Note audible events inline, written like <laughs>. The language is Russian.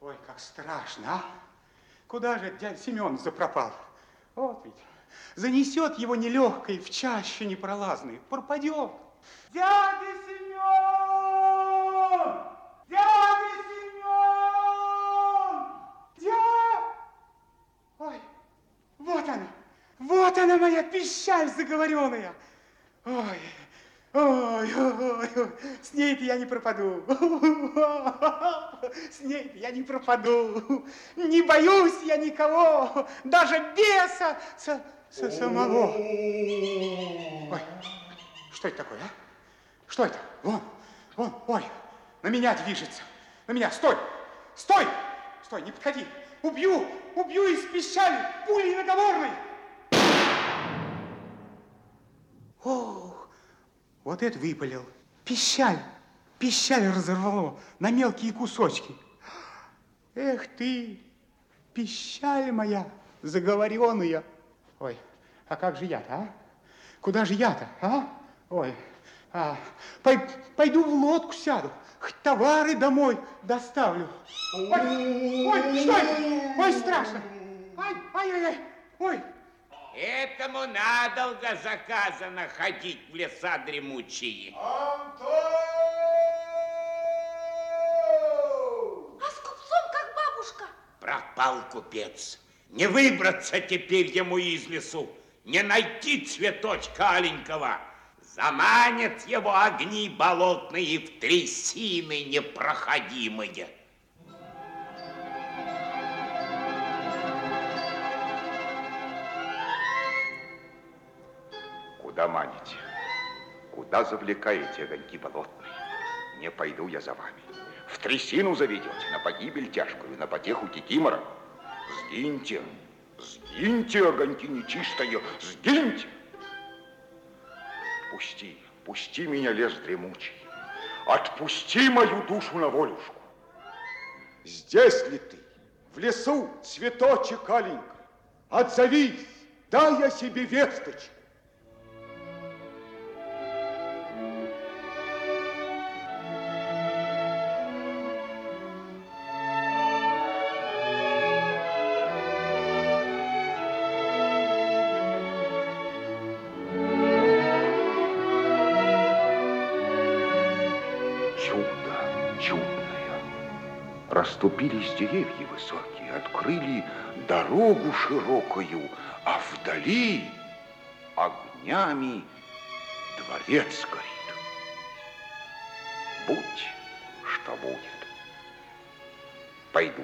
Как страшно, а? Куда же дядя Семен запропал? Вот ведь, занесет его нелегкой в чаще непролазной, пропадет. Дядя Семен! Дядя Семен! Дядя! Ой, вот она, вот она моя пищаль заговоренная. Ой, ой, ой, ой, с ней-то я не пропаду. <laughs> С ней-то я не пропаду. Не боюсь я никого, даже беса со, со самого. Ой, что это такое, а? Что это? Вон, вон, ой, на меня движется. На меня, стой, стой, стой, не подходи. Убью, убью из пищали пулей наговорной. Ох, вот это выпалил. Пищаль, пищаль разорвало на мелкие кусочки. Эх ты, пищаль моя заговоренная. Ой, а как же я-то, а? Куда же я-то, а? Ой, а, пой, пойду в лодку сяду, товары домой доставлю. Ой, ой, что это? Ой, страшно. Ай, ай, ай, ой. Этому надолго заказано ходить в леса дремучие. Антон! А с купцом как бабушка? Пропал купец. Не выбраться теперь ему из лесу, не найти цветочка аленького. Заманят его огни болотные в трясины непроходимые. Куда маните? Куда завлекаете огоньки болотные? Не пойду я за вами. В трясину заведете, на погибель тяжкую, на потеху кикимора. Сгиньте, сгиньте, огоньки нечистые, сгиньте. Пусти, пусти меня, лес дремучий. Отпусти мою душу на волюшку. Здесь ли ты? В лесу, цветочек аленький. Отзовись, дай я себе весточку. Чудо чудное. Расступились деревья высокие, открыли дорогу широкую, а вдали огнями дворец горит. Будь, что будет. Пойду.